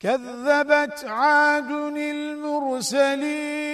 كذبت عاد المرسلين.